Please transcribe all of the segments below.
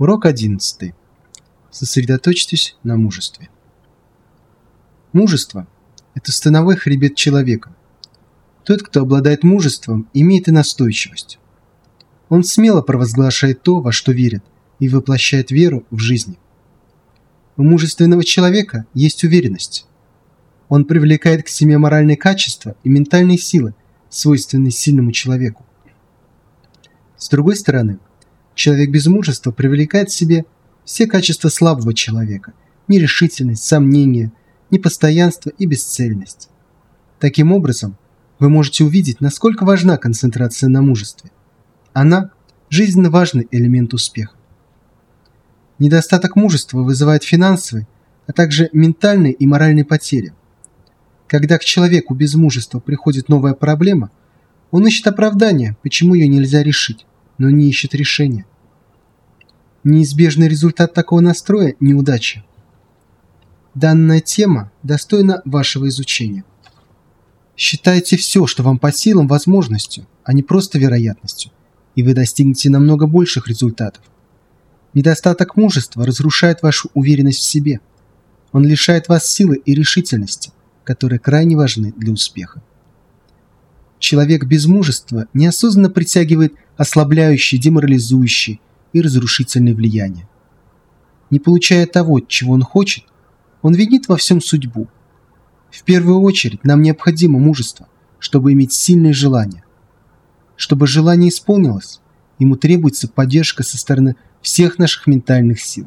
Урок 11. Сосредоточьтесь на мужестве. Мужество – это становой хребет человека. Тот, кто обладает мужеством, имеет и настойчивость. Он смело провозглашает то, во что верит, и воплощает веру в жизни. У мужественного человека есть уверенность. Он привлекает к себе моральные качества и ментальные силы, свойственные сильному человеку. С другой стороны, человек без мужества привлекает к себе все качества слабого человека – нерешительность, сомнение, непостоянство и бесцельность. Таким образом, вы можете увидеть, насколько важна концентрация на мужестве. Она – жизненно важный элемент успеха. Недостаток мужества вызывает финансовые, а также ментальные и моральные потери. Когда к человеку без мужества приходит новая проблема, он ищет оправдание, почему ее нельзя решить, но не ищет решения. Неизбежный результат такого настроя – неудача. Данная тема достойна вашего изучения. Считайте все, что вам по силам, возможностью, а не просто вероятностью, и вы достигнете намного больших результатов. Недостаток мужества разрушает вашу уверенность в себе. Он лишает вас силы и решительности, которые крайне важны для успеха. Человек без мужества неосознанно притягивает ослабляющие, деморализующие и разрушительные влияния. Не получая того, чего он хочет, он винит во всем судьбу. В первую очередь нам необходимо мужество, чтобы иметь сильные желания. Чтобы желание исполнилось, ему требуется поддержка со стороны всех наших ментальных сил.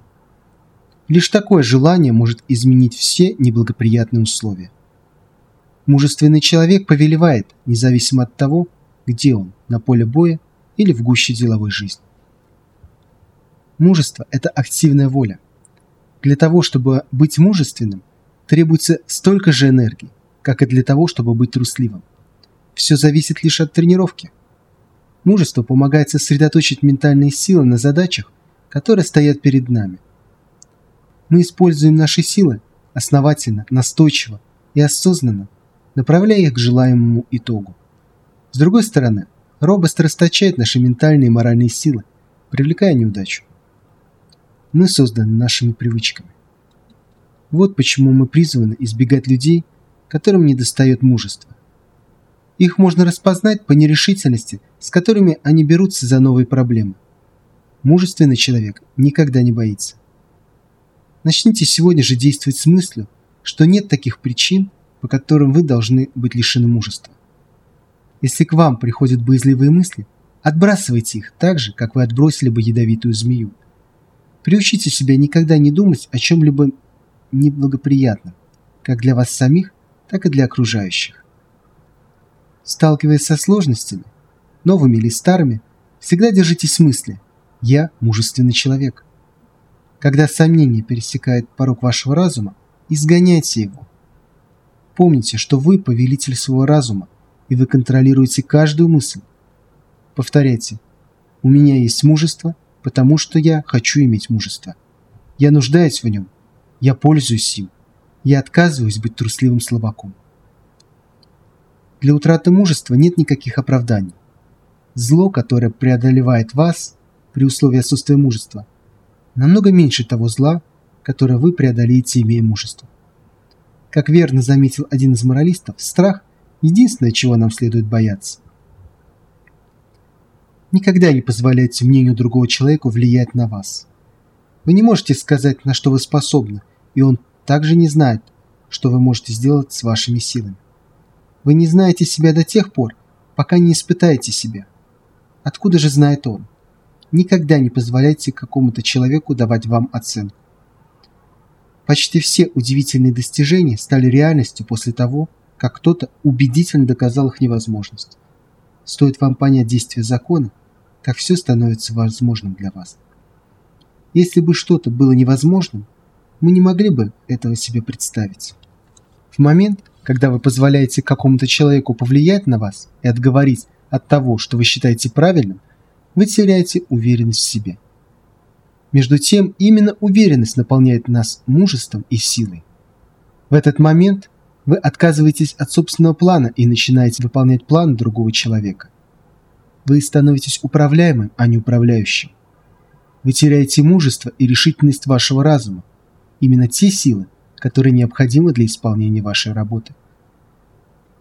Лишь такое желание может изменить все неблагоприятные условия. Мужественный человек повелевает, независимо от того, где он, на поле боя или в гуще деловой жизни. Мужество – это активная воля. Для того, чтобы быть мужественным, требуется столько же энергии, как и для того, чтобы быть трусливым. Все зависит лишь от тренировки. Мужество помогает сосредоточить ментальные силы на задачах, которые стоят перед нами. Мы используем наши силы основательно, настойчиво и осознанно, направляя их к желаемому итогу. С другой стороны, робость расточает наши ментальные и моральные силы, привлекая неудачу. Мы созданы нашими привычками. Вот почему мы призваны избегать людей, которым недостает мужества. Их можно распознать по нерешительности, с которыми они берутся за новые проблемы. Мужественный человек никогда не боится. Начните сегодня же действовать с мыслью, что нет таких причин, по которым вы должны быть лишены мужества. Если к вам приходят боязливые мысли, отбрасывайте их так же, как вы отбросили бы ядовитую змею. Приучите себя никогда не думать о чем-либо неблагоприятном, как для вас самих, так и для окружающих. Сталкиваясь со сложностями, новыми или старыми, всегда держитесь мысли – я мужественный человек. Когда сомнение пересекает порог вашего разума, изгоняйте его. Помните, что вы повелитель своего разума, и вы контролируете каждую мысль. Повторяйте. У меня есть мужество, потому что я хочу иметь мужество. Я нуждаюсь в нем. Я пользуюсь им. Я отказываюсь быть трусливым слабаком. Для утраты мужества нет никаких оправданий. Зло, которое преодолевает вас, при условии отсутствия мужества, намного меньше того зла, которое вы преодолеете, имея мужество. Как верно заметил один из моралистов, страх – единственное, чего нам следует бояться. Никогда не позволяйте мнению другого человека влиять на вас. Вы не можете сказать, на что вы способны, и он также не знает, что вы можете сделать с вашими силами. Вы не знаете себя до тех пор, пока не испытаете себя. Откуда же знает он? Никогда не позволяйте какому-то человеку давать вам оценку. Почти все удивительные достижения стали реальностью после того, как кто-то убедительно доказал их невозможность. Стоит вам понять действие закона, как все становится возможным для вас. Если бы что-то было невозможным, мы не могли бы этого себе представить. В момент, когда вы позволяете какому-то человеку повлиять на вас и отговорить от того, что вы считаете правильным – вы теряете уверенность в себе. Между тем, именно уверенность наполняет нас мужеством и силой. В этот момент вы отказываетесь от собственного плана и начинаете выполнять план другого человека. Вы становитесь управляемым, а не управляющим. Вы теряете мужество и решительность вашего разума, именно те силы, которые необходимы для исполнения вашей работы.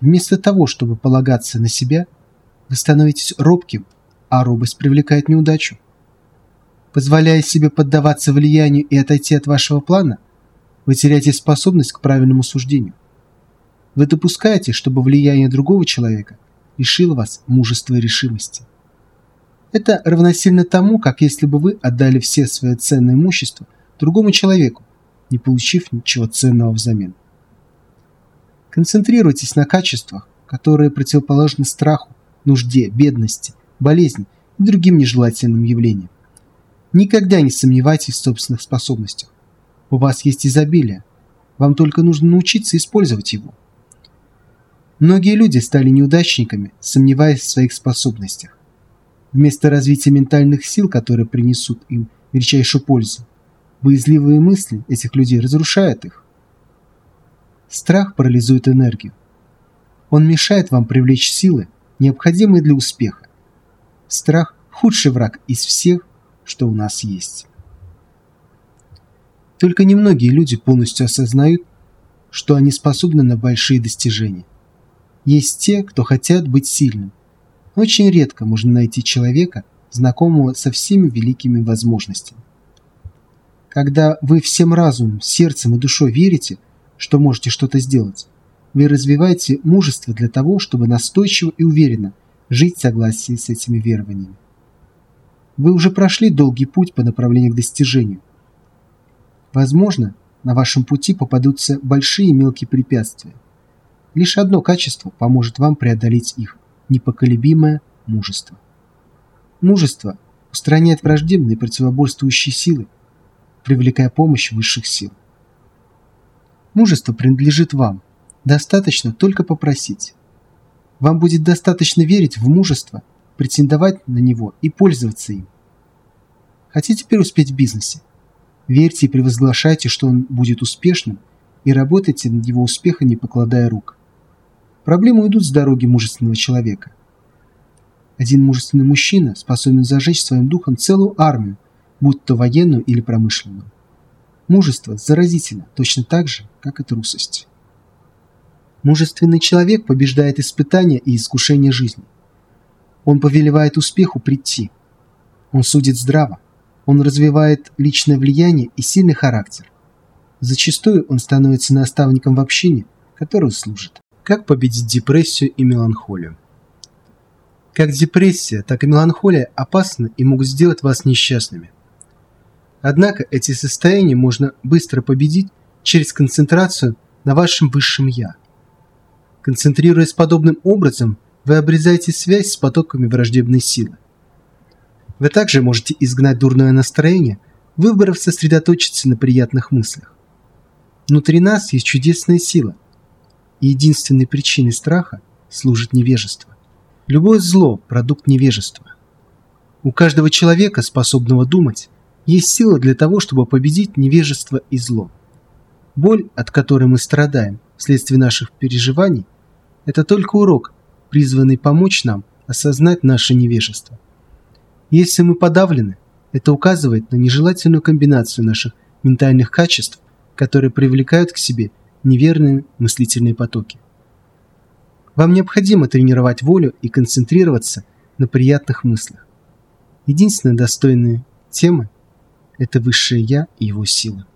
Вместо того, чтобы полагаться на себя, вы становитесь робким, а робость привлекает неудачу. Позволяя себе поддаваться влиянию и отойти от вашего плана, вы теряете способность к правильному суждению. Вы допускаете, чтобы влияние другого человека лишило вас мужества и решимости. Это равносильно тому, как если бы вы отдали все свое ценное имущество другому человеку, не получив ничего ценного взамен. Концентрируйтесь на качествах, которые противоположны страху, нужде, бедности, болезни и другим нежелательным явлениям. Никогда не сомневайтесь в собственных способностях. У вас есть изобилие. Вам только нужно научиться использовать его. Многие люди стали неудачниками, сомневаясь в своих способностях. Вместо развития ментальных сил, которые принесут им величайшую пользу, Боязливые мысли этих людей разрушают их. Страх парализует энергию. Он мешает вам привлечь силы, необходимые для успеха. Страх – худший враг из всех, что у нас есть. Только немногие люди полностью осознают, что они способны на большие достижения. Есть те, кто хотят быть сильным. Очень редко можно найти человека, знакомого со всеми великими возможностями. Когда вы всем разумом, сердцем и душой верите, что можете что-то сделать, вы развиваете мужество для того, чтобы настойчиво и уверенно жить в согласии с этими верованиями. Вы уже прошли долгий путь по направлению к достижению. Возможно, на вашем пути попадутся большие и мелкие препятствия. Лишь одно качество поможет вам преодолеть их – непоколебимое мужество. Мужество устраняет враждебные противоборствующие силы, привлекая помощь высших сил. Мужество принадлежит вам. Достаточно только попросить. Вам будет достаточно верить в мужество, претендовать на него и пользоваться им. Хотите преуспеть в бизнесе? Верьте и превозглашайте, что он будет успешным, и работайте над его успехом, не покладая рук. Проблемы уйдут с дороги мужественного человека. Один мужественный мужчина способен зажечь своим духом целую армию, будь то военную или промышленную. Мужество заразительно, точно так же, как и трусость. Мужественный человек побеждает испытания и искушения жизни. Он повелевает успеху прийти. Он судит здраво. Он развивает личное влияние и сильный характер. Зачастую он становится наставником в общине, которую служит. Как победить депрессию и меланхолию? Как депрессия, так и меланхолия опасны и могут сделать вас несчастными. Однако эти состояния можно быстро победить через концентрацию на вашем высшем «я». Концентрируясь подобным образом, вы обрезаете связь с потоками враждебной силы. Вы также можете изгнать дурное настроение, выбрав сосредоточиться на приятных мыслях. Внутри нас есть чудесная сила, и единственной причиной страха служит невежество. Любое зло – продукт невежества. У каждого человека, способного думать, есть сила для того, чтобы победить невежество и зло. Боль, от которой мы страдаем вследствие наших переживаний, это только урок, призванный помочь нам осознать наше невежество. Если мы подавлены, это указывает на нежелательную комбинацию наших ментальных качеств, которые привлекают к себе неверные мыслительные потоки. Вам необходимо тренировать волю и концентрироваться на приятных мыслях. Единственная достойная тема это высшее Я и его сила.